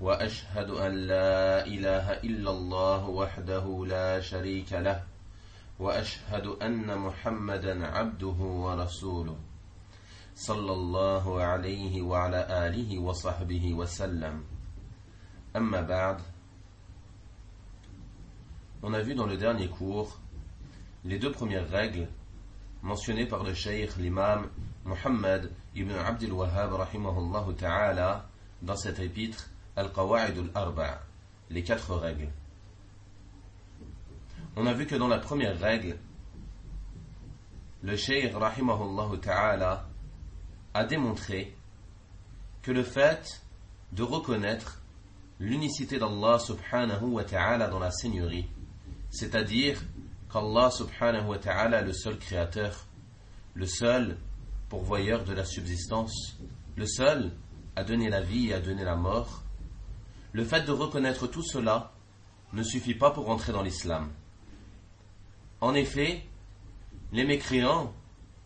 واشهد ان لا اله الا الله وحده لا شريك له واشهد ان محمدا عبده ورسوله صلى الله عليه وعلى اله وصحبه وسلم اما بعد on a vu dans le dernier cours les deux premières règles mentionnées par le cheikh l'imam Muhammad ibn Abdul Wahhab rahimahullah ta'ala dans cet épître Al-Qawa'id al-Arba' les quatre règles. On a vu que dans la première règle, le Cheikh rahimahullah ta'ala a démontré que le fait de reconnaître l'unicité d'Allah subhanahu wa ta'ala dans la Seigneurie, c'est-à-dire qu'Allah subhanahu wa ta'ala est le seul créateur, le seul pourvoyeur de la subsistance, le seul à donner la vie et à donner la mort, le fait de reconnaître tout cela ne suffit pas pour entrer dans l'islam. En effet, les mécréants,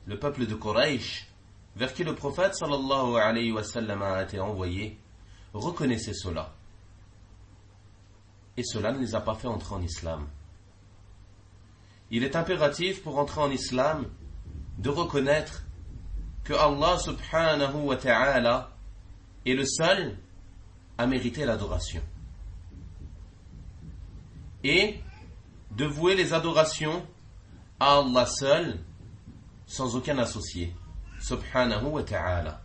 le peuple de Quraysh, vers qui le prophète sallallahu alayhi wa sallam a été envoyé, reconnaissaient cela. Et cela ne les a pas fait entrer en islam. Il est impératif pour entrer en islam de reconnaître que Allah subhanahu wa ta'ala est le seul mériter l'adoration. Et de vouer les adorations à Allah seul, sans aucun associé. Subhanahu wa ta'ala.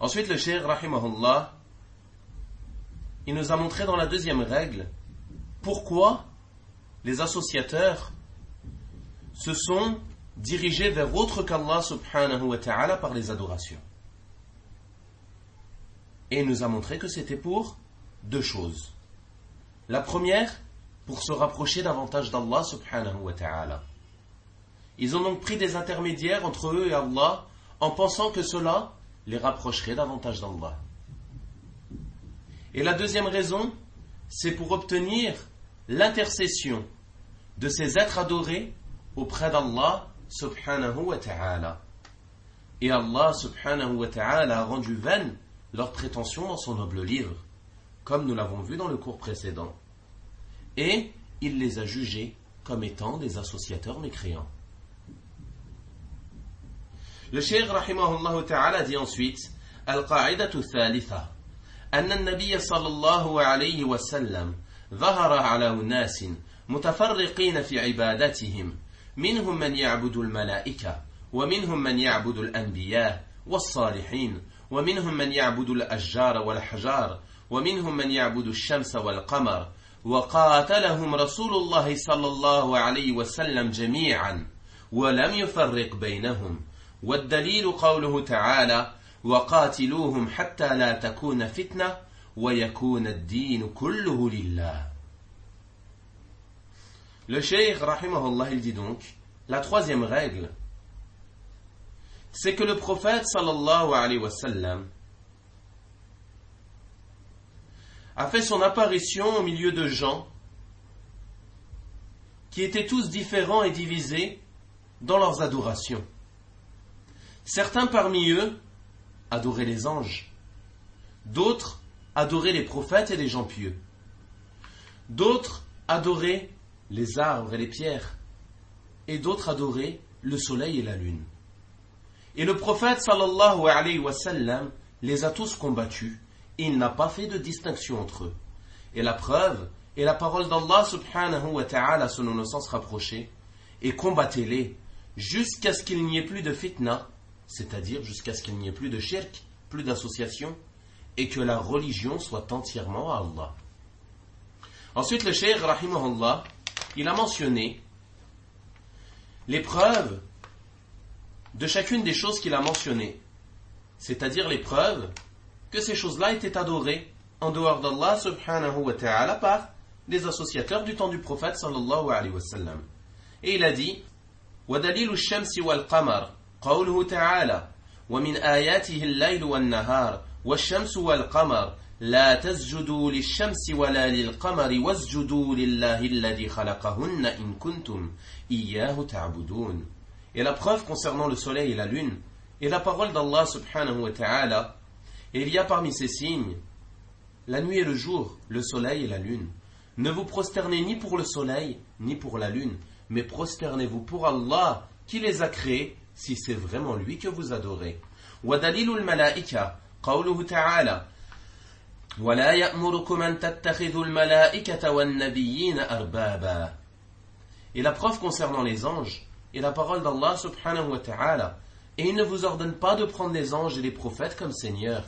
Ensuite, le Cheikh, rahimahullah, il nous a montré dans la deuxième règle pourquoi les associateurs se sont dirigés vers autre qu'Allah subhanahu wa ta'ala par les adorations. Et il nous a montré que c'était pour deux choses. La première, pour se rapprocher davantage d'Allah subhanahu wa ta'ala. Ils ont donc pris des intermédiaires entre eux et Allah en pensant que cela les rapprocherait davantage d'Allah. Et la deuxième raison, c'est pour obtenir l'intercession de ces êtres adorés auprès d'Allah subhanahu wa ta'ala. Et Allah subhanahu wa ta'ala a rendu vaine leurs prétentions dans son noble livre, comme nous l'avons vu dans le cours précédent. Et il les a jugés comme étant des associateurs mécréants. Le Cheikh rahimahullah ta'ala dit ensuite القاعدة الثالثة أن النبي صلى الله عليه وسلم ظهر على أناس متفرقين في عبادتهم منهم من يعبد الملائكة ومنهم من يعبد الأنبياء والصالحين ومنهم من يعبد الأشجار والحجار ومنهم من يعبد الشمس والقمر وقاتلهم رسول الله صلى الله عليه وسلم جميعا ولم يفرق بينهم. والدليل قوله تعالى وقاتلوهم حتى لا تكون فتنة ويكون الدين كله لله. Le Cheikh, rahimahullah, il dit donc, la troisième règle, c'est que le prophète, sallallahu alayhi wa a fait son apparition au milieu de gens qui étaient tous différents et divisés dans leurs adorations. Certains parmi eux adoraient les anges, d'autres adoraient les prophètes et les gens pieux, d'autres adoraient les arbres et les pierres, et d'autres adoraient le soleil et la lune. Et le prophète sallallahu alayhi wa sallam les a tous combattus, et il n'a pas fait de distinction entre eux. Et la preuve est la parole d'Allah subhanahu wa ta'ala selon le sens rapproché, et combattez-les jusqu'à ce qu'il n'y ait plus de fitna, c'est-à-dire jusqu'à ce qu'il n'y ait plus de shirk, plus d'association, et que la religion soit entièrement à Allah. Ensuite, le cheikh, rahimahullah, il a mentionné les preuves de chacune des choses qu'il a mentionnées, c'est-à-dire les preuves que ces choses-là étaient adorées en dehors d'Allah subhanahu wa ta'ala par des associateurs du temps du prophète sallallahu alayhi wa sallam. Et il a dit ودليل الشمس والقمر قوله تعالى ومن آياته الليل والنهار والشمس والقمر لا تسجدوا للشمس ولا للقمر واسجدوا لله الذي خلقهن إن كنتم إياه تعبدون Et la preuve concernant le soleil et la lune est la parole d'Allah subhanahu wa ta'ala. Et il y a parmi ces signes la nuit et le jour, le soleil et la lune. Ne vous prosternez ni pour le soleil, ni pour la lune, mais prosternez-vous pour Allah qui les a créés, si c'est vraiment lui que vous adorez. ودليل الملائكة قوله تعالى ولا يأمركم أن تتخذوا الملائكة والنبيين أربابا Et la preuve concernant les anges est la parole d'Allah subhanahu wa ta'ala. Et il ne vous ordonne pas de prendre les anges et les prophètes comme seigneurs.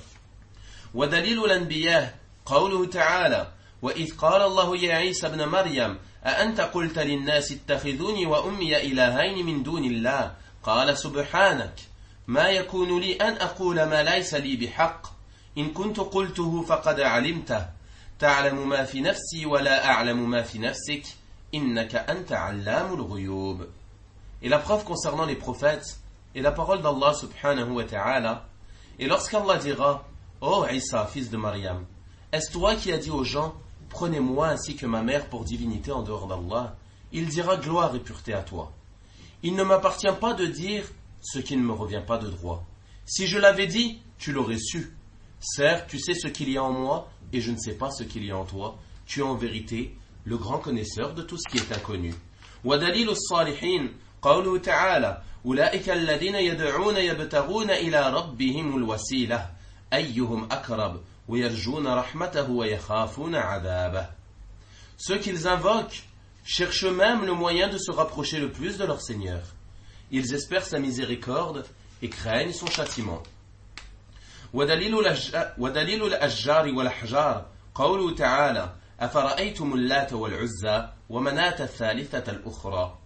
ودليل الأنبياء قوله تعالى وإذ قال الله يا عيسى ابن مريم أأنت قلت للناس اتخذوني وأمي إلهين من دون الله قال سبحانك ما يكون لي أن أقول ما ليس لي بحق إن كنت قلته فقد علمته تعلم ما في نفسي ولا أعلم ما في نفسك إنك أنت علام الغيوب Et la preuve concernant les prophètes est la parole d'Allah subhanahu wa ta'ala. Et lorsqu'Allah dira, Ô oh Isa, fils de Mariam, est-ce toi qui as dit aux gens, Prenez-moi ainsi que ma mère pour divinité en dehors d'Allah? Il dira gloire et pureté à toi. Il ne m'appartient pas de dire ce qui ne me revient pas de droit. Si je l'avais dit, tu l'aurais su. Certes, tu sais ce qu'il y a en moi, et je ne sais pas ce qu'il y a en toi. Tu es en vérité le grand connaisseur de tout ce qui est inconnu. قوله تعالى أولئك الذين يدعون يبتغون إلى ربهم الوسيلة. أيهم أقرب؟ ceux qu'ils invoquent cherchent même le moyen de se rapprocher le plus de leur Seigneur. Ils espèrent sa miséricorde et craignent son châtiment. ودليل الأشجار والأحجار. قوله تعالى أفرأيتم اللات والعزى ومناة الثالثة الأخرى؟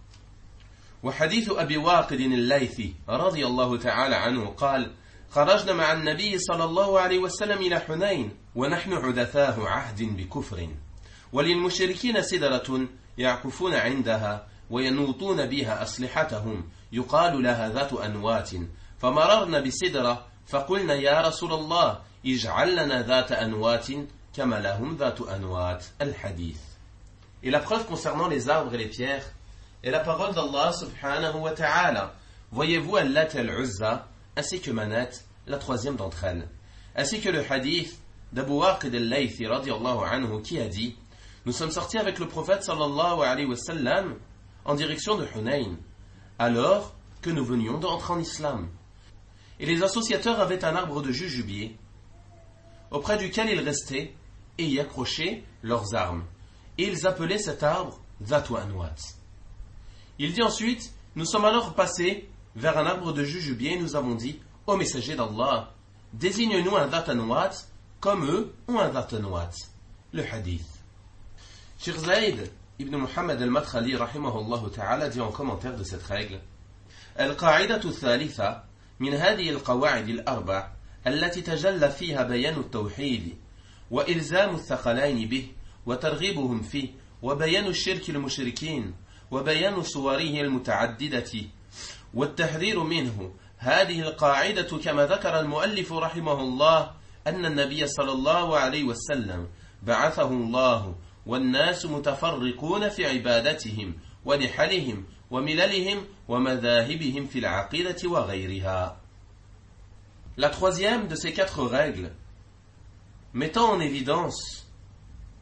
وحديث أبي واقد الليثي رضي الله تعالى عنه قال خرجنا مع النبي صلى الله عليه وسلم إلى حنين ونحن عدثاه عهد بكفر. وللمشركين سدرة يعكفون عندها وينوطون بها أسلحتهم يقال لها ذات أنوات. فمررنا بسدرة فقلنا يا رسول الله اجعل لنا ذات أنوات كما لهم ذات أنوات الحديث. Et la preuve concernant les arbres et les pierres est la parole d'Allah subhanahu wa ta'ala. Voyez-vous Allat al-Uzza ainsi que Manat, la troisième d'entre elles, ainsi que le hadith d'Abu Waqid al-Laythi anhu qui a dit Nous sommes sortis avec le prophète sallallahu alayhi wa sallam en direction de Hunayn, alors que nous venions d'entrer en islam. Et les associateurs avaient un arbre de jujubier auprès duquel ils restaient et y accrochaient leurs armes. Et ils appelaient cet arbre Zatu Anwat. Il dit ensuite Nous sommes alors passés vers un arbre de jujubier, nous avons dit Ô messager d'Allah, désigne-nous un Dhatanwat comme eux ont un Dhatanwat. Le hadith. Shir Zayd ibn Muhammad al-Madkhali rahimahullah ta'ala dit en commentaire de cette règle القاعدة الثالثة من هذه القواعد الأربع التي تجلى فيها بيان التوحيد وإلزام الثقلين به وترغيبهم فيه وبيان الشرك المشركين وبيان صوره المتعددة والتحذير منه هذه القاعدة كما ذكر المؤلف رحمه الله أن النبي صلى الله عليه وسلم بعثه الله والناس متفرقون في عبادتهم ونحلهم ومللهم ومذاهبهم في العقيدة وغيرها. La troisième de ces quatre règles, mettant en évidence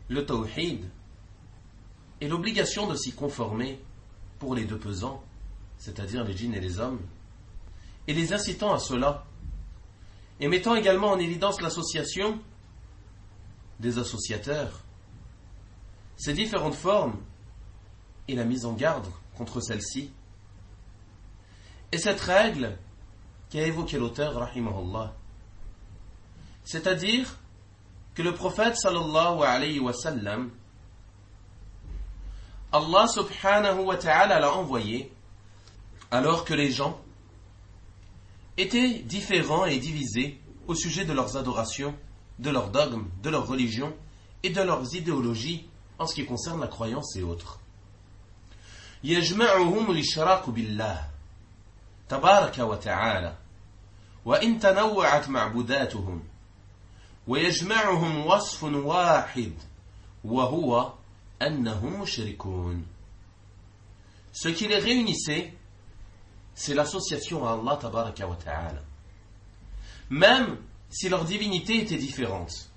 le tawhid et l'obligation de s'y conformer pour les deux pesants, c'est-à-dire les djinns et les hommes, et les incitant à cela, et mettant également en évidence l'association des associateurs, ces différentes formes et la mise en garde contre celles-ci. Et cette règle qu'a évoqué l'auteur, rahimahullah, c'est-à-dire que le prophète sallallahu alayhi wa sallam, Allah subhanahu wa ta'ala l'a envoyé alors que les gens étaient différents et divisés au sujet de leurs adorations, de leurs dogmes, de leur religion et de leurs idéologies en ce qui concerne la croyance et autres. يجمعهم الاشراك بالله تبارك وتعالى وان تنوعت معبوداتهم ويجمعهم وصف واحد وهو انهم مشركون Ce qui les réunissait, c'est l'association à Allah tabaraka wa ta'ala. Même si leur divinité était différente.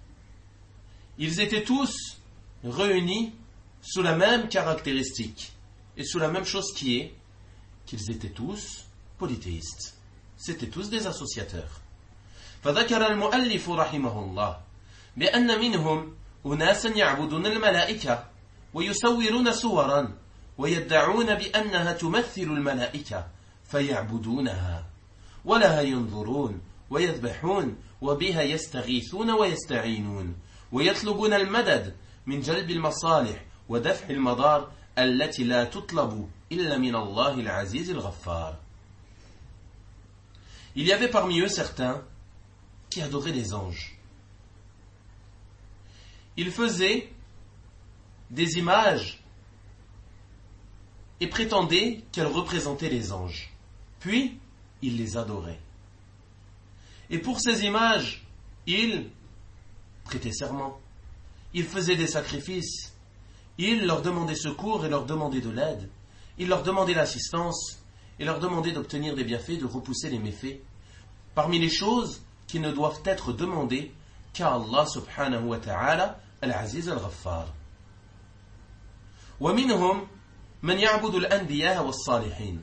Ils étaient tous réunis sous la même caractéristique et sous la même chose qui est qu'ils étaient tous polythéistes. C'étaient tous des associateurs. فذكر المؤلف رحمه الله بأن منهم أناسا يعبدون الملائكة ويصورون صورا ويدعون بأنها تمثل الملائكة فيعبدونها ولها ينظرون ويذبحون وبها يستغيثون ويستعينون ويطلبون المدد من جلب المصالح ودفع المضار التي لا تطلب إلا من الله العزيز الغفار Il y avait parmi eux certains qui adoraient les anges. Ils faisaient des images et prétendaient qu'elles représentaient les anges. Puis, ils les adoraient. Et pour ces images, ils prêtaient serment. Ils faisaient des sacrifices. Ils leur demandaient secours et leur demandaient de l'aide. Ils leur demandaient l'assistance et leur demandaient d'obtenir des bienfaits, de repousser les méfaits. Parmi les choses qui ne doivent être demandées qu'à Allah subhanahu wa ta'ala al-Aziz al-Ghaffar. ومنهم من يعبد الأنبياء والصالحين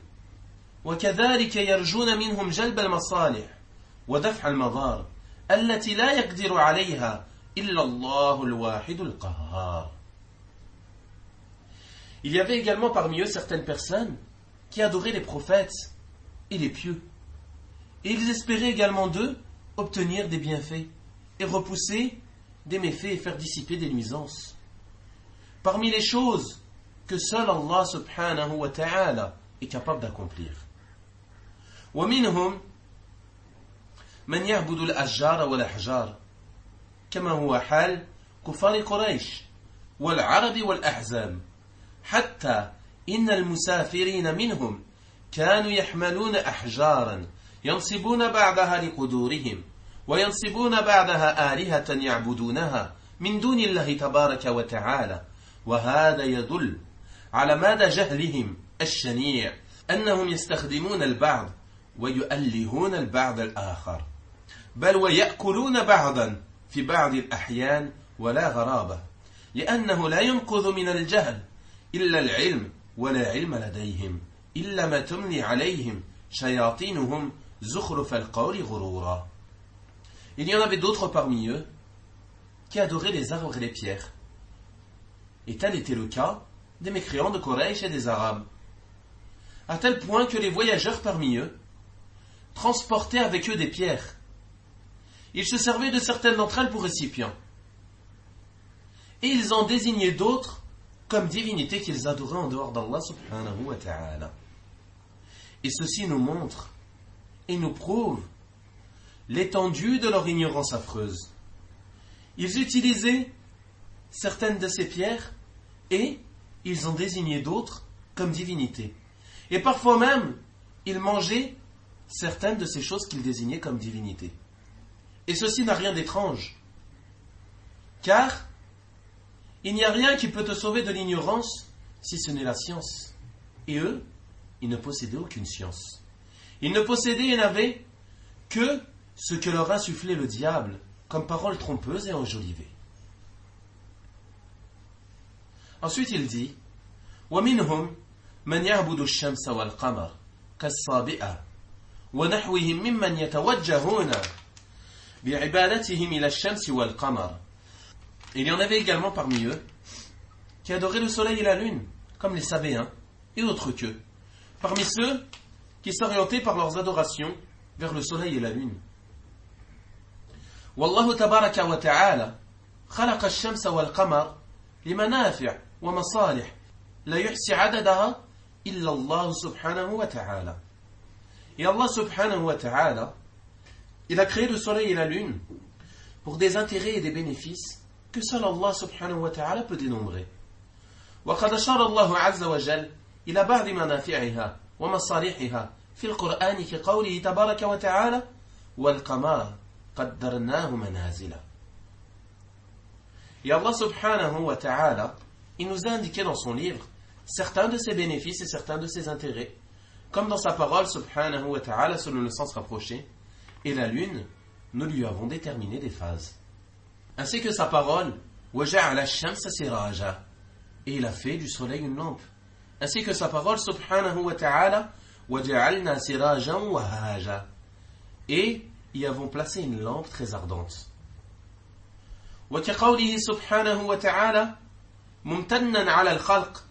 وكذلك يرجون منهم جلب المصالح ودفع المضار التي لا يقدر عليها إلا الله الواحد القهار Il y avait également parmi eux certaines personnes qui adoraient les prophètes et les pieux. Et ils espéraient également d'eux obtenir des bienfaits et repousser des méfaits et faire dissiper des nuisances. Parmi les choses que seul Allah subhanahu wa ta'ala est capable d'accomplir. ومنهم من يعبد الأشجار والأحجار كما هو حال كفار قريش والعرب والأحزاب حتى إن المسافرين منهم كانوا يحملون أحجارا ينصبون بعضها لقدورهم وينصبون بعضها آلهة يعبدونها من دون الله تبارك وتعالى وهذا يدل على مدى جهلهم الشنيع أنهم يستخدمون البعض ويؤلهون البعض الآخر بل ويأكلون بعضا في بعض الأحيان ولا غرابة لأنه لا ينقذ من الجهل إلا العلم ولا علم لديهم إلا ما تملي عليهم شياطينهم زخرف القول غرورا Il y en avait d'autres parmi eux qui adoraient les arbres et les pierres. Et tel était le cas des mécréants de Quraysh et des Arabes. À tel point que les voyageurs parmi eux transportaient avec eux des pierres. Ils se servaient de certaines d'entre elles pour récipients. Et ils en désignaient d'autres comme divinités qu'ils adoraient en dehors d'Allah subhanahu wa ta'ala. Et ceci nous montre et nous prouve l'étendue de leur ignorance affreuse. Ils utilisaient certaines de ces pierres et ils en désignaient d'autres comme divinités. Et parfois même, ils mangeaient certaines de ces choses qu'ils désignaient comme divinités. Et ceci n'a rien d'étrange. Car il n'y a rien qui peut te sauver de l'ignorance si ce n'est la science. Et eux, ils ne possédaient aucune science. Ils ne possédaient et n'avaient que ce que leur insufflait le diable comme parole trompeuse et enjolivée. Ensuite, il dit ومنهم من يعبد الشمس والقمر كالصابئة ونحوهم ممن يتوجهون بعبادتهم إلى الشمس والقمر Il y en avait également parmi eux qui adoraient le soleil et la lune, comme les Sabéens et autres qu'eux. Parmi ceux qui s'orientaient par leurs adorations vers le soleil et la lune. والله تبارك وتعالى خلق الشمس والقمر لمنافع ومصالح لا يحصي عددها إلا الله سبحانه وتعالى. Et Allah subhanahu wa ta'ala, il a créé le soleil et la lune pour des intérêts et des bénéfices que seul Allah subhanahu wa ta'ala peut dénombrer. وقد أشار الله عز وجل إلى بعض منافعها ومصالحها في القرآن كقوله تبارك وتعالى والقمر قدرناه منازل Et Allah subhanahu wa ta'ala, il nous a indiqué dans son livre certains de ses bénéfices et certains de ses intérêts. Comme dans sa parole subhanahu wa ta'ala selon le sens rapproché, et la lune, nous lui avons déterminé des phases. Ainsi que sa parole, et il a fait du soleil une lampe. Ainsi que sa parole subhanahu wa ta'ala, et y avons placé une lampe très ardente. وكقوله سبحانه وتعالى ممتنا على الخلق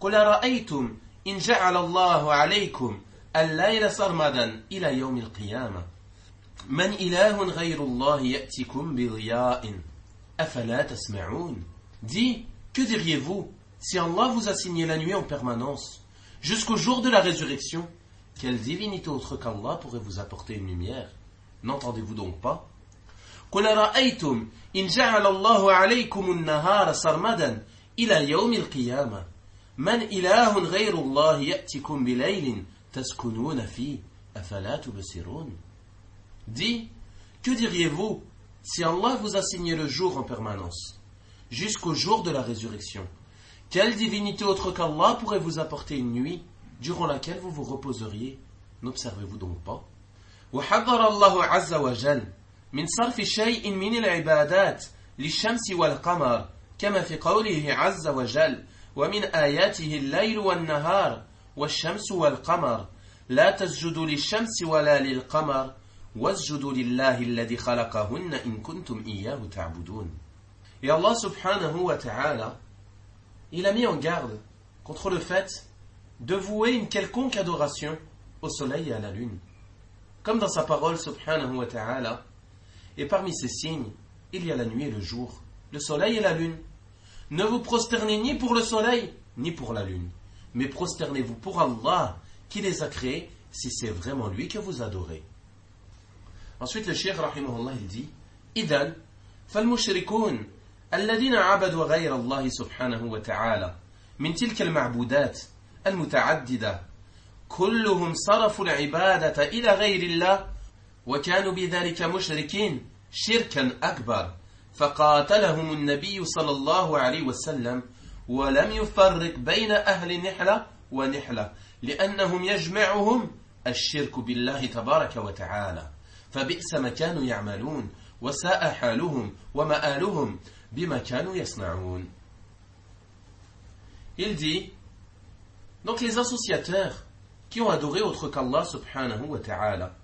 قل رأيتم إن جعل الله عليكم الليل سرمدا إلى يوم القيامة من إله غير الله يأتيكم بضياء أفلا تسمعون Dis, que diriez-vous si Allah vous a signé la nuit en permanence jusqu'au jour de la résurrection Quelle divinité autre qu'Allah pourrait vous apporter une lumière N'entendez-vous donc pas قل رأيتم إن جعل الله عليكم النهار سرمدا إلى يوم القيامة من إله غير الله يأتكم بليل تسكنون فيه أفلا تبصرون Dis, que diriez-vous si Allah vous a signé le jour en permanence, jusqu'au jour de la résurrection Quelle divinité autre qu'Allah pourrait vous apporter une nuit durant laquelle vous vous reposeriez N'observez-vous donc pas وحذر الله عز وجل من صرف شيء من العبادات للشمس والقمر كما في قوله عز وجل ومن آياته الليل والنهار والشمس والقمر لا تسجدوا للشمس ولا للقمر واسجدوا لله الذي خلقهن إن كنتم إياه تعبدون Et Allah subhanahu wa ta'ala, il a mis en garde contre le fait de vouer une quelconque adoration au soleil et à la lune. Comme dans sa parole subhanahu wa ta'ala, et parmi ces signes, il y a la nuit et le jour, le soleil et la lune. Ne vous prosternez ni pour le soleil, ni pour la lune, mais prosternez-vous pour Allah, qui les a créés, si c'est vraiment lui que vous adorez. Ensuite, le cheikh, rahimahullah, il dit, إذن فالمشركون الذين عبدوا غير الله سبحانه وتعالى من تلك المعبودات المتعددة كلهم صرفوا العبادة إلى غير الله وكانوا بذلك مشركين شركا أكبر فقاتلهم النبي صلى الله عليه وسلم ولم يفرق بين أهل نحلة ونحلة لأنهم يجمعهم الشرك بالله تبارك وتعالى فبئس ما كانوا يعملون وساء حالهم ومآلهم بما كانوا يصنعون Il dit, donc les associateurs qui ont adoré autre qu'Allah subhanahu wa ta'ala,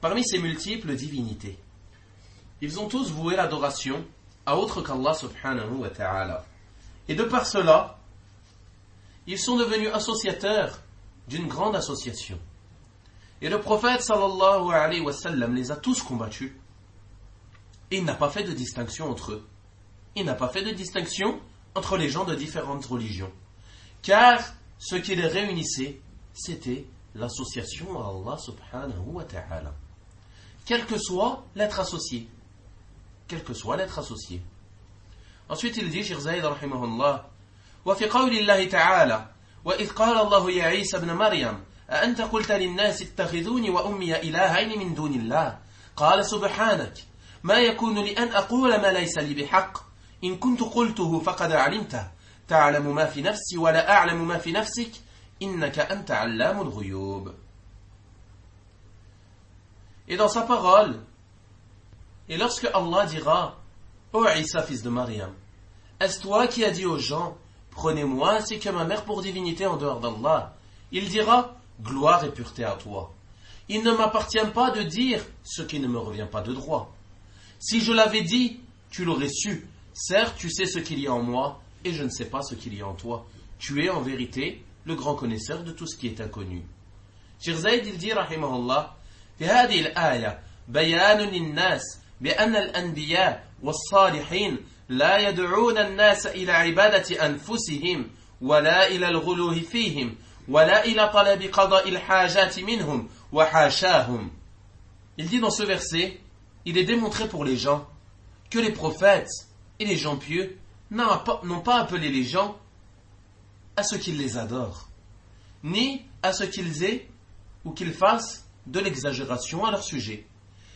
parmi ces multiples divinités. Ils ont tous voué l'adoration à autre qu'Allah subhanahu wa ta'ala. Et de par cela, ils sont devenus associateurs d'une grande association. Et le prophète sallallahu alayhi wa sallam les a tous combattus. Et il n'a pas fait de distinction entre eux. Il n'a pas fait de distinction entre les gens de différentes religions. Car ce qui les réunissait, c'était l'association à Allah subhanahu wa ta'ala. Quel que soit l'être associé. Quel que soit l'être associé. Ensuite il dit, Shir Zayd rahimahullah, وفي قول الله تعالى وإذ قال الله يا عيسى ابن مريم أأنت قلت للناس اتخذوني وأمي إلهين من دون الله قال سبحانك ما يكون لي أن أقول ما ليس لي بحق إن كنت قلته فقد علمته تعلم ما في نفسي ولا أعلم ما في نفسك Et dans sa parole, et lorsque Allah dira, Ô Isa, fils de Mariam, est-ce toi qui as dit aux gens, prenez-moi ainsi que ma mère pour divinité en dehors d'Allah Il dira, gloire et pureté à toi. Il ne m'appartient pas de dire ce qui ne me revient pas de droit. Si je l'avais dit, tu l'aurais su. Certes, tu sais ce qu'il y a en moi, et je ne sais pas ce qu'il y a en toi. Tu es en vérité le grand connaisseur de tout ce qui est inconnu. Cheikh Zayd il dit رحمه الله في هذه الآية بيان للناس بأن الأنبياء والصالحين لا يدعون الناس إلى عبادة أنفسهم ولا إلى الغلو فيهم ولا إلى طلب قضاء الحاجات منهم وحاشاهم Il dit dans ce verset, il est démontré pour les gens que les prophètes et les gens pieux n'ont pas, pas appelé les gens à ce qu'ils les adorent, ni à ce qu'ils aient ou qu'ils fassent de l'exagération à leur sujet.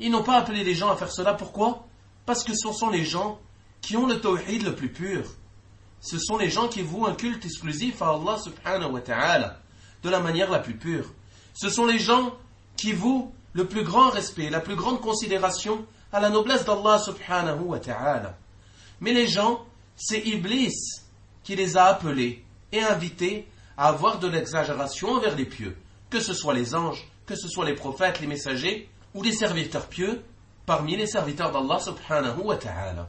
ils n'ont pas appelé les gens à faire cela. Pourquoi? Parce que ce sont les gens qui ont le tawhid le plus pur. Ce sont les gens qui vouent un culte exclusif à Allah subhanahu wa ta'ala de la manière la plus pure. Ce sont les gens qui vouent le plus grand respect, la plus grande considération à la noblesse d'Allah subhanahu wa ta'ala. Mais les gens, c'est Iblis qui les a appelés et invités à avoir de l'exagération envers les pieux, que ce soit les anges, que ce soit les prophètes, les messagers ou les serviteurs pieux parmi les serviteurs d'Allah subhanahu wa ta'ala.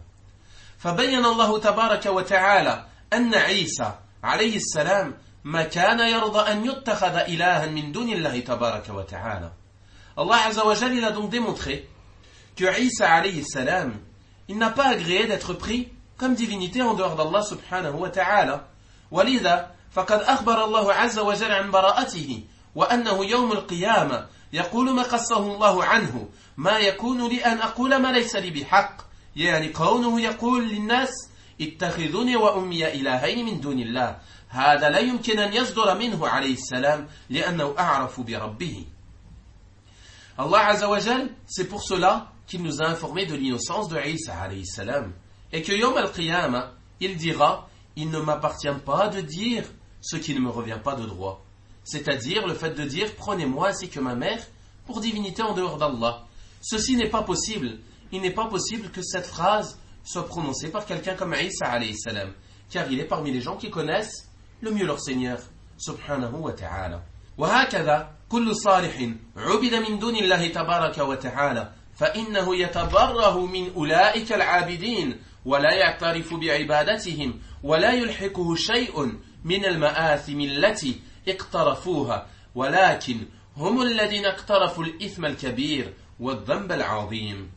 فبين الله تبارك وتعالى أن عيسى عليه السلام ما كان يرضى أن يتخذ إلها من دون الله تبارك وتعالى Azza wa Jal, il a donc démontré que Isa alayhi salam, il n'a pas agréé d'être pris comme divinité en dehors d'Allah subhanahu wa ta'ala. ولذا فقد أخبر الله عز وجل عن براءته وأنه يوم القيامة يقول ما قصه الله عنه. ما يكون لي أن أقول ما ليس لي بحق. يعني كونه يقول للناس اتخذوني وأمي إلهين من دون الله. هذا لا يمكن أن يصدر منه عليه السلام لأنه أعرف بربه. الله عز وجل c'est pour cela qu'il nous a informé de l'innocence de Isa عليه السلام et que يوم القيامة il dira il ne m'appartient pas de dire ce qui ne me revient pas de droit C'est-à-dire le fait de dire, prenez-moi ainsi que ma mère pour divinité en dehors d'Allah. Ceci n'est pas possible. Il n'est pas possible que cette phrase soit prononcée par quelqu'un comme Isa alayhi salam, car il est parmi les gens qui connaissent le mieux leur Seigneur, subhanahu wa ta'ala. وهكذا كل صالح عبد من دون الله تبارك وتعالى فإنه يتبره من أولئك العابدين ولا يعترف بعبادتهم ولا يلحقه شيء من المآثم التي اقترفوها ولكن هم الذين اقترفوا الإثم الكبير والذنب العظيم.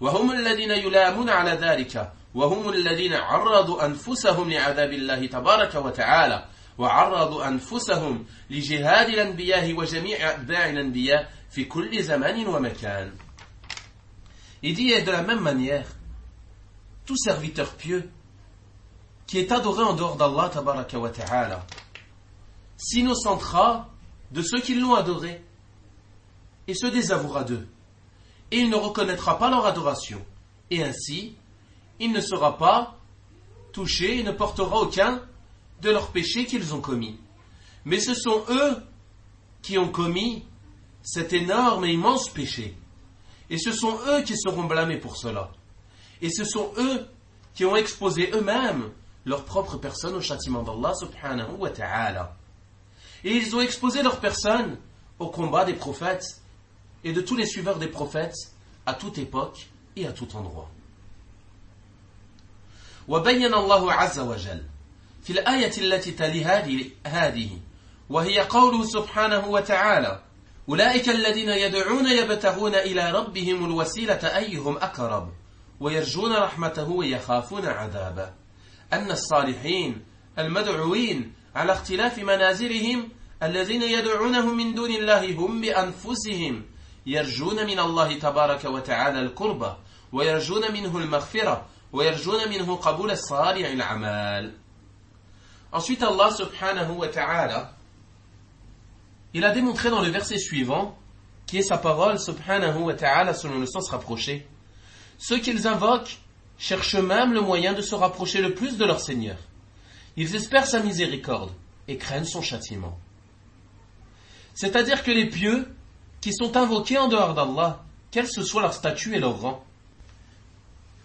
وهم الذين يلامون على ذلك وهم الذين عرضوا أنفسهم لعذاب الله تبارك وتعالى وعرضوا أنفسهم لجهاد الأنبياء وجميع أتباع الأنبياء في كل زمان ومكان. Il dit, et de la même manière, tout serviteur pieux qui est adoré en dehors d'Allah s'innocentera de ceux qui l'ont adoré et se désavouera d'eux. Et il ne reconnaîtra pas leur adoration. Et ainsi, il ne sera pas touché et ne portera aucun de leurs péchés qu'ils ont commis. Mais ce sont eux qui ont commis cet énorme et immense péché. Et ce sont eux qui seront blâmés pour cela. Et ce sont eux qui ont exposé eux-mêmes leur propre personne au châtiment d'Allah subhanahu wa ta'ala. Et ils ont exposé leur personne au combat des prophètes et de tous les suiveurs des prophètes à toute époque et à tout endroit. وبين الله عز وجل في الآية التي تلي هذه, هذه وهي قوله سبحانه وتعالى أولئك الذين يدعون يبتغون إلى ربهم الوسيلة أيهم أقرب ويرجون رحمته ويخافون عذابه أن الصالحين المدعوين على اختلاف منازلهم الذين يدعونهم من دون الله هم بأنفسهم يرجون من الله تبارك وتعالى القربة ويرجون منه المغفرة ويرجون منه قبول الصالح الأعمال Ensuite, Allah subhanahu wa ta'ala, il a démontré dans le verset suivant, qui est sa parole subhanahu wa ta'ala selon le sens rapproché, ceux qu'ils invoquent cherchent même le moyen de se rapprocher le plus de leur Seigneur. Ils espèrent sa miséricorde et craignent son châtiment. C'est-à-dire que les pieux, qui sont invoqués en dehors d'Allah, quel que soit leur statut et leur rang,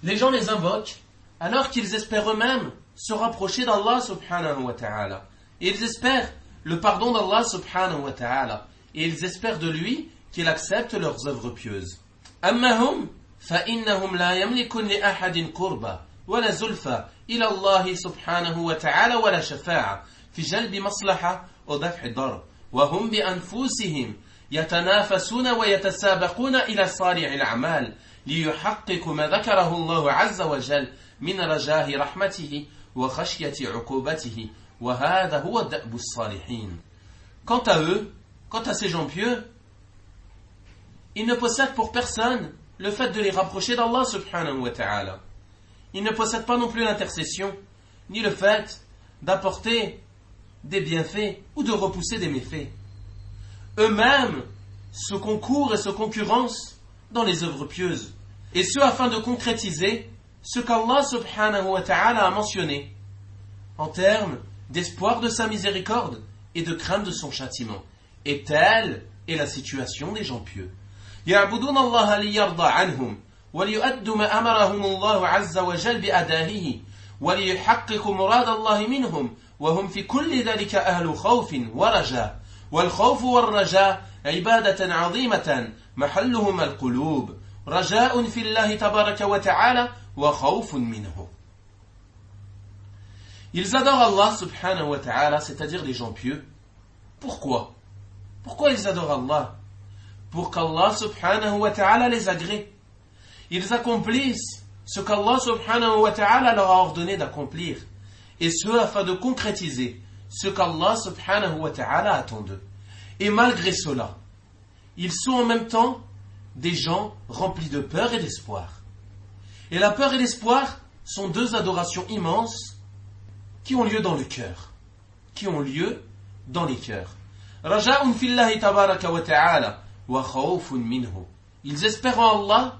les gens les invoquent alors qu'ils espèrent eux-mêmes se rapprocher d'Allah subhanahu wa ta'ala. Et ils espèrent le pardon d'Allah subhanahu wa ta'ala. Et ils espèrent de lui qu'il accepte leurs œuvres pieuses. أما هم فإنهم لا يملكون لأحد قربا ولا زلفى إلى الله سبحانه وتعالى ولا شفاعة في جلب مصلحة ودفع ضر وهم بأنفسهم يتنافسون ويتسابقون إلى صارع الأعمال ليحققوا ما ذكره الله عز وجل من رجاه رحمته وخشية عقوبته. وهذا هو دأب الصالحين. Quant à eux, quant à ces gens pieux, ils ne possèdent pour personne le fait de les rapprocher d'Allah subhanahu wa ta'ala. Ils ne possèdent pas non plus l'intercession, ni le fait d'apporter des bienfaits ou de repousser des méfaits. Eux-mêmes se concourent et se concurrencent dans les œuvres pieuses, et ce afin de concrétiser ce qu'Allah subhanahu wa ta'ala a mentionné en termes d'espoir de sa miséricorde et de crainte de son châtiment. Et telle est la situation des gens pieux. يعبدون الله ليرضى عنهم وليؤدوا ما أمرهم الله عز وجل بأدائه وليحققوا مراد الله منهم وهم في كل ذلك أهل خوف ورجاء. والخوف والرجاء عبادة عظيمة محلهما القلوب. رجاء في الله تبارك وتعالى وخوف منه. Ils adorent Allah subhanahu wa ta'ala, c'est-à-dire les gens pieux. Pourquoi? Pourquoi ils adorent Allah? Pour qu'Allah subhanahu wa ta'ala les agrée. Ils accomplissent ce qu'Allah subhanahu wa ta'ala leur a ordonné d'accomplir. Et ce afin de concrétiser ce qu'Allah subhanahu wa ta'ala attend d'eux. Et malgré cela, ils sont en même temps des gens remplis de peur et d'espoir. Et la peur et l'espoir sont deux adorations immenses qui ont lieu dans le cœur. Qui ont lieu dans les cœurs. Raja'un fillahi tabaraka wa ta'ala wa khawfun minhu. Ils espèrent en Allah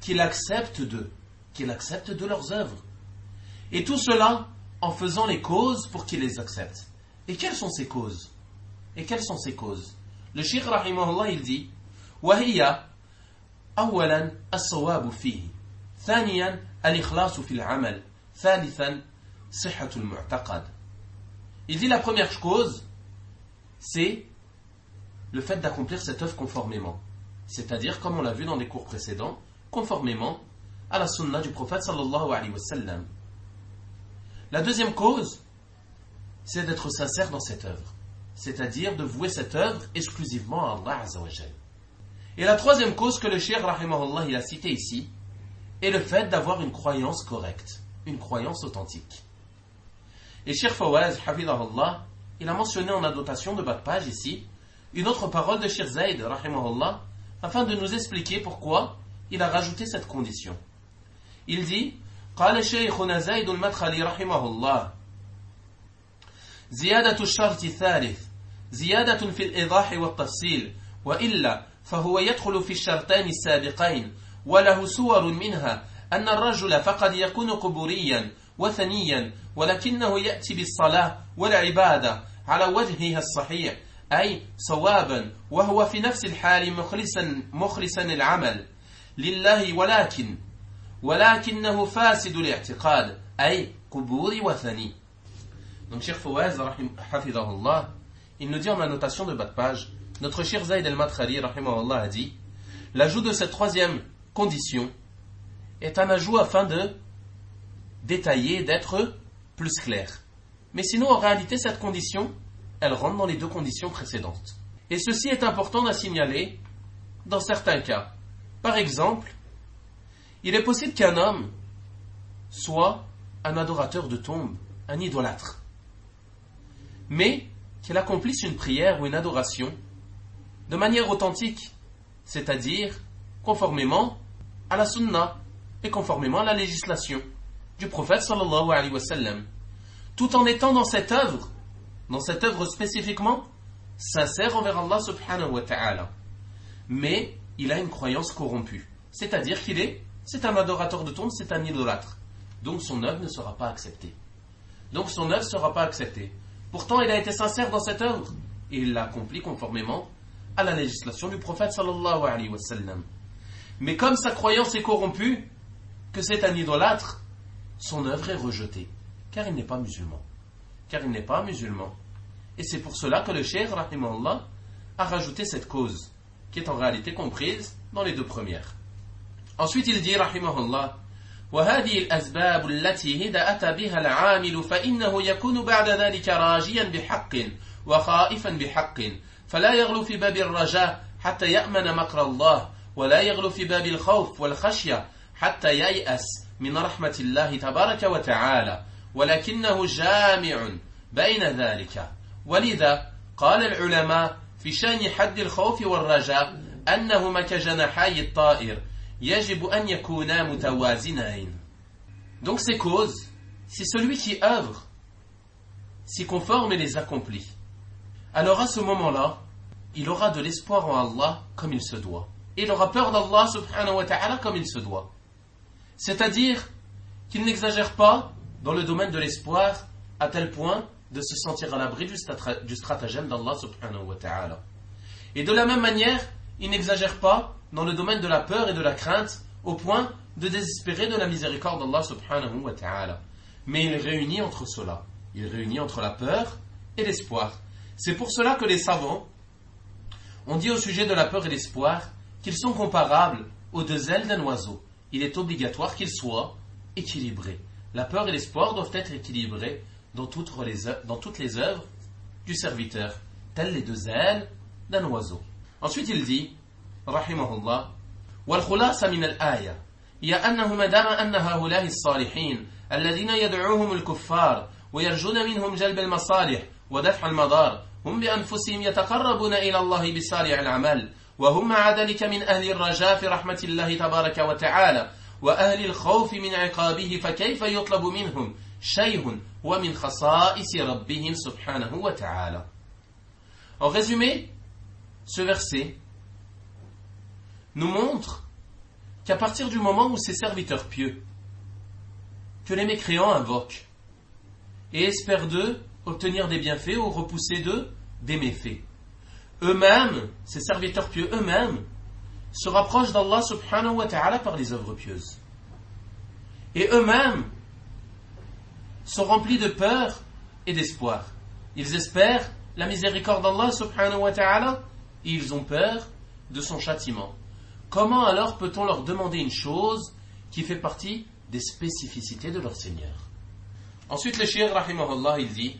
qu'il accepte d'eux, qu'il accepte de leurs œuvres. Et tout cela en faisant les causes pour qu'il les accepte. Et quelles sont ces causes Et quelles sont ces causes Le Cheikh rahimahullah il dit وهي أولا الصواب فيه ثانيا الإخلاص في العمل ثالثا صحة المعتقد Il dit la première cause, c'est le fait d'accomplir cette œuvre conformément. C'est-à-dire, comme on l'a vu dans les cours précédents, conformément à la sunna du prophète sallallahu alayhi wa sallam. La deuxième cause, c'est d'être sincère dans cette œuvre. C'est-à-dire de vouer cette œuvre exclusivement à Allah azawajal. Et la troisième cause que le Cheikh rahimahullah il a cité ici, est le fait d'avoir une croyance correcte, une croyance authentique. Et Cheikh Fawaz, hafidahullah, il a mentionné en annotation de bas de page ici, une autre parole de Cheikh Zayd, rahimahullah, afin de nous expliquer pourquoi il a rajouté cette condition. Il dit, قال شيخنا زيد المدخلي رحمه الله زيادة الشرط الثالث زيادة في الإيضاح والتفصيل وإلا فهو يدخل في الشرطين السابقين وله صور منها أن الرجل فقد يكون قبوريا وثنيا ولكنه يأتي بالصلاة والعبادة على وجهها الصحيح أي صوابا وهو في نفس الحال مخلصا, مخلصا العمل لله ولكن ولكنه فاسد الاعتقاد أي قبور وثني Donc Cheikh Fawaz, hafidahullah, il nous dit en annotation de bas de page, notre cher Zayd al-Madkhali, rahimahullah, a dit, l'ajout de cette troisième condition est un ajout afin de détailler, d'être plus clair. Mais sinon, en réalité, cette condition, elle rentre dans les deux conditions précédentes. Et ceci est important à signaler dans certains cas. Par exemple, il est possible qu'un homme soit un adorateur de tombe, un idolâtre, mais qu'il accomplisse une prière ou une adoration de manière authentique, c'est-à-dire conformément à la sunna et conformément à la législation du prophète sallallahu alayhi wa sallam, tout en étant dans cette œuvre, dans cette œuvre spécifiquement, sincère envers Allah subhanahu wa ta'ala. Mais il a une croyance corrompue, c'est-à-dire qu'il est c'est un adorateur de tombe, c'est un idolâtre. Donc son œuvre ne sera pas acceptée. Donc son œuvre ne sera pas acceptée. Pourtant, il a été sincère dans cette œuvre et il l'a accompli conformément à la législation du prophète sallallahu alayhi wa sallam. Mais comme sa croyance est corrompue, que c'est un idolâtre, son œuvre est rejetée, car il n'est pas musulman. Car il n'est pas musulman. Et c'est pour cela que le cheikh, rahimahullah, a rajouté cette cause, qui est en réalité comprise dans les deux premières. Ensuite, il dit, rahimahullah, وهذه الأسباب التي أتى بها العامل فإنه يكون بعد ذلك راجيا بحق وخائفا بحق. فلا يغلو في باب الرجاء حتى يأمن مكر الله ولا يغلو في باب الخوف والخشية حتى ييأس من رحمة الله تبارك وتعالى. ولكنه جامع بين ذلك. ولذا قال العلماء في شان حد الخوف والرجاء أنهما كجناحي الطائر يجب أن يكونا متوازنين Donc ces causes, c'est celui qui œuvre, s'y conforme et les accomplit. Alors à ce moment-là, il aura de l'espoir en Allah comme il se doit. Et il aura peur d'Allah subhanahu wa ta'ala comme il se doit. C'est-à-dire qu'il n'exagère pas dans le domaine de l'espoir à tel point de se sentir à l'abri du stratagème d'Allah subhanahu wa ta'ala. Et de la même manière, il n'exagère pas dans le domaine de la peur et de la crainte au point de désespérer de la miséricorde d'Allah subhanahu wa ta'ala. Mais il réunit entre cela. Il réunit entre la peur et l'espoir. C'est pour cela que les savants ont dit au sujet de la peur et l'espoir qu'ils sont comparables aux deux ailes d'un oiseau. Il est obligatoire qu'ils soient équilibrés. La peur et l'espoir doivent être équilibrés dans toutes les, dans toutes les œuvres du serviteur, telles les deux ailes d'un oiseau. Ensuite, il dit, رحمه الله, والخلاصة من الآية هي أنه ما دام أن هؤلاء الصالحين الذين يدعوهم الكفار ويرجون منهم جلب المصالح ودفع المضار هم بأنفسهم يتقربون إلى الله بسارع العمل وهم مع ذلك من أهل الرجاء في رحمة الله تبارك وتعالى وأهل الخوف من عقابه فكيف يطلب منهم شيء ومن خصائص ربهم سبحانه وتعالى En résumé, ce verset nous montre qu'à partir du moment où ces serviteurs pieux, que les mécréants invoquent et espèrent d'eux obtenir des bienfaits ou repousser d'eux des méfaits, eux-mêmes, ces serviteurs pieux eux-mêmes, se rapprochent d'Allah subhanahu wa ta'ala par les œuvres pieuses. Et eux-mêmes sont remplis de peur et d'espoir. Ils espèrent la miséricorde d'Allah subhanahu wa ta'ala et ils ont peur de son châtiment. Comment alors peut-on leur demander une chose qui fait partie des spécificités de leur Seigneur Ensuite le shir rahimahullah il dit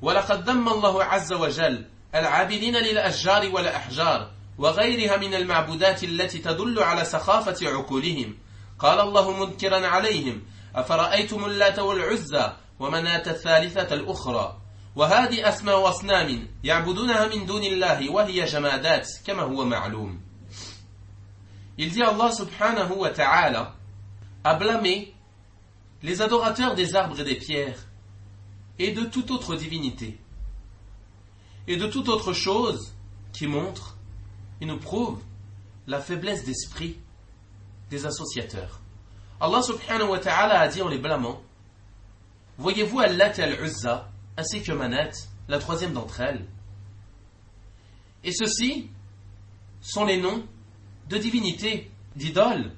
وَلَقَدْ دَمَّ اللَّهُ عَزَّ وَجَلَّ العابدين للأشجار والأحجار وغيرها من المعبودات التي تدل على سخافة عقولهم قال الله منكرا عليهم أفرأيتم اللات والعزى ومناة الثالثة الأخرى وهذه أسماء وأصنام يعبدونها من دون الله وهي جمادات كما هو معلوم Il dit Allah subhanahu wa ta'ala a blâmé les adorateurs des arbres et des pierres et de toute autre divinité et de toute autre chose qui montre et nous prouve la faiblesse d'esprit des associateurs. Allah subhanahu wa ta'ala a dit en les blâmant Voyez-vous Allah et Al-Uzza ainsi que Manat, la troisième d'entre elles Et ceux-ci sont les noms de divinités, d'idoles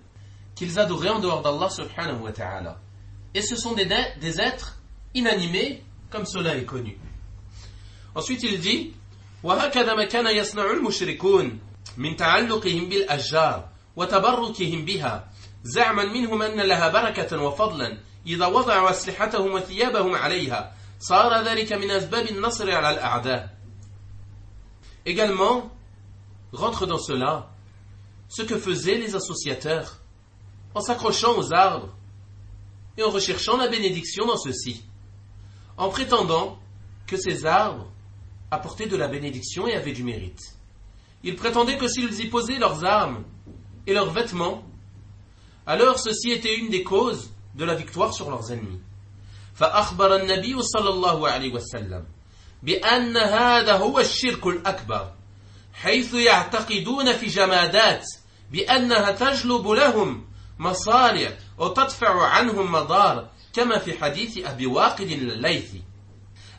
qu'ils adoraient en dehors d'Allah subhanahu wa ta'ala. Et ce sont des, des êtres inanimés comme cela est connu. Ensuite, il dit وهكذا ما كان يصنع المشركون من تعلقهم بالأشجار وتبركهم بها زعما منهم أن لها بركة وفضلا إذا وضعوا أسلحتهم وثيابهم عليها صار ذلك من أسباب النصر على الأعداء Également, rentre dans cela ce que faisaient les associateurs en s'accrochant aux arbres et en recherchant la bénédiction dans ceux-ci, en prétendant que ces arbres apportaient de la bénédiction et avaient du mérite. Ils prétendaient que s'ils y posaient leurs armes et leurs vêtements, alors ceci était une des causes de la victoire sur leurs ennemis. فأخبر النبي صلى الله عليه وسلم بأن هذا هو الشرك الأكبر حيث يعتقدون في جمادات بأنها تجلب لهم مصالح وتدفع عنهم مضار كما في حديث أبي واقد الليثي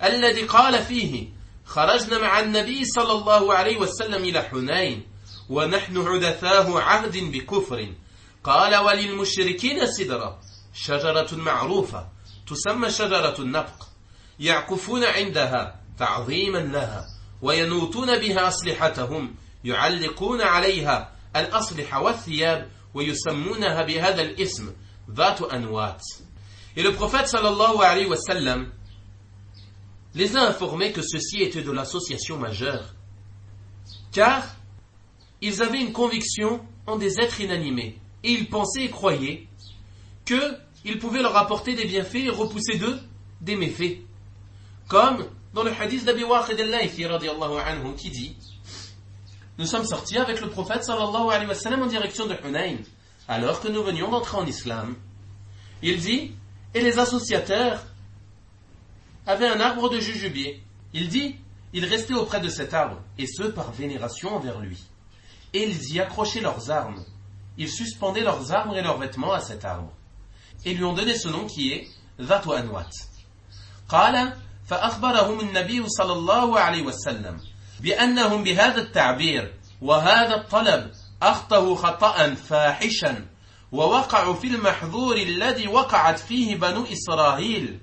الذي قال فيه خرجنا مع النبي صلى الله عليه وسلم إلى حنين ونحن عدثاه عهد بكفر قال وللمشركين سدرة شجرة معروفة تسمى شجرة النبق يعكفون عندها تعظيما لها وينوتون بها أسلحتهم يعلقون عليها الأسلحة والثياب ويسمونها بهذا الاسم ذات أنوات Et le prophète sallallahu alayhi wa sallam les a informés que ceci était de l'association majeure. Car ils avaient une conviction en des êtres inanimés. Et ils pensaient et croyaient qu'ils pouvaient leur apporter des bienfaits et repousser d'eux des méfaits. Comme dans le hadith d'Abi Waqid al qui dit Nous sommes sortis avec le prophète en direction de Hunayn, alors que nous venions d'entrer en islam. Il dit Et les associateurs avaient un arbre de jujubier. Il dit Ils restaient auprès de cet arbre, et ce par vénération envers lui. Et ils y accrochaient leurs armes Ils suspendaient leurs armes et leurs vêtements à cet arbre. Et lui ont donné ce nom qui est Zatu Anwat. قال فأخبرهم النبي صلى الله عليه وسلم بأنهم بهذا التعبير وهذا الطلب أخطأوا خطأ فاحشا ووقعوا في المحظور الذي وقعت فيه بنو إسرائيل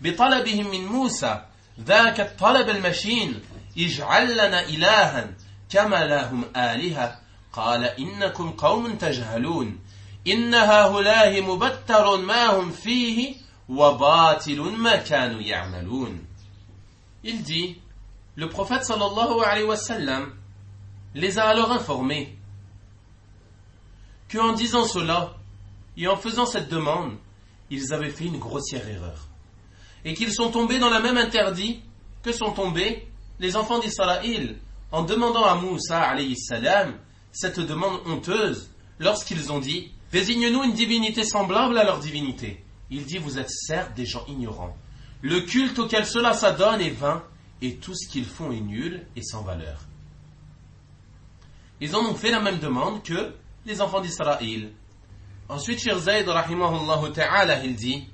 بطلبهم من موسى ذاك الطلب المشين اجعل لنا إلها كما لهم آلهة قال إنكم قوم تجهلون إن هؤلاء مبتر ما هم فيه وباطل ما كانوا يعملون Il dit, le prophète sallallahu alayhi wa sallam les a alors informés que en disant cela et en faisant cette demande, ils avaient fait une grossière erreur et qu'ils sont tombés dans la même interdit que sont tombés les enfants d'Israël en demandant à Moussa alayhi salam cette demande honteuse lorsqu'ils ont dit Désigne-nous une divinité semblable à leur divinité. Il dit Vous êtes certes des gens ignorants. Le culte auquel cela s'adonne est vain et tout ce qu'ils font est nul et sans valeur. Ils en ont fait la même demande que les enfants d'Israël. Ensuite, Shir Zayd, rahimahullah ta'ala, il dit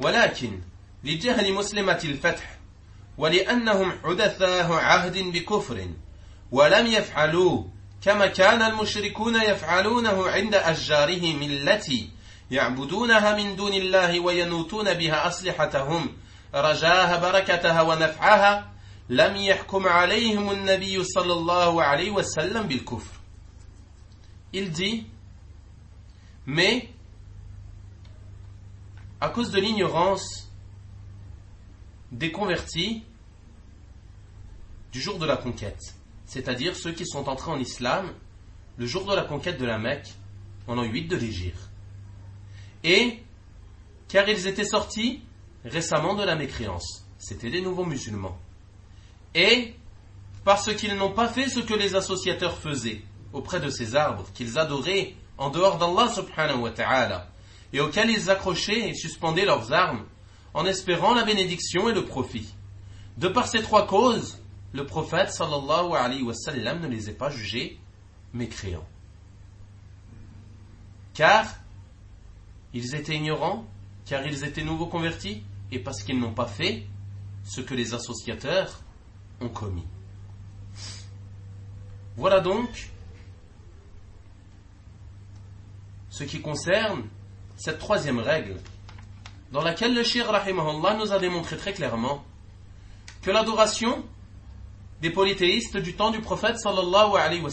ولكن لجهل مسلمة الفتح ولأنهم حدثاه عهد بكفر ولم يفعلوا كما كان المشركون يفعلونه عند أشجارهم التي يعبدونها من دون الله وينوتون بها أسلحتهم. رجاها بركتها ونفعها. لم يحكم عليهم النبي صلى الله عليه وسلم بالكفر. Il dit, mais à cause de l'ignorance des convertis du jour de la conquête, c'est-à-dire ceux qui sont entrés en islam le jour de la conquête de la Mecque, pendant huit de l'Égir. Et car ils étaient sortis récemment de la mécréance, c'était des nouveaux musulmans. Et parce qu'ils n'ont pas fait ce que les associateurs faisaient auprès de ces arbres qu'ils adoraient en dehors d'Allah subhanahu wa ta'ala, et auxquels ils accrochaient et suspendaient leurs armes, en espérant la bénédiction et le profit. De par ces trois causes, le prophète sallallahu alayhi wa ne les a pas jugés mécréants. Car ils étaient ignorants, car ils étaient nouveaux convertis, et parce qu'ils n'ont pas fait ce que les associateurs ont commis. Voilà donc ce qui concerne cette troisième règle, dans laquelle le Shir nous a démontré très clairement que l'adoration des polythéistes du temps du prophète sallallahu alayhi wa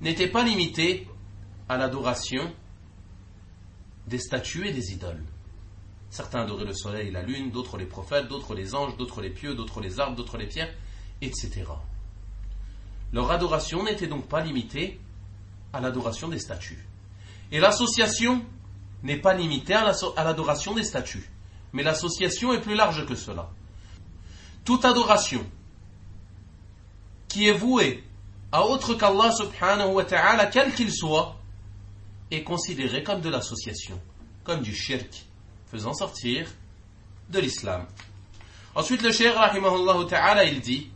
n'était pas limitée à l'adoration des statues et des idoles. Certains adoraient le soleil et la lune, d'autres les prophètes, d'autres les anges, d'autres les pieux, d'autres les arbres, d'autres les pierres, etc. Leur adoration n'était donc pas limitée à l'adoration des statues. Et l'association n'est pas limitée à l'adoration des statues. Mais l'association est plus large que cela. Toute adoration qui est vouée à autre qu'Allah subhanahu wa ta'ala, quel qu'il soit, est considérée comme de l'association, comme du shirk, faisant sortir de l'islam. Ensuite, le shir, rahimahullah ta'ala, il dit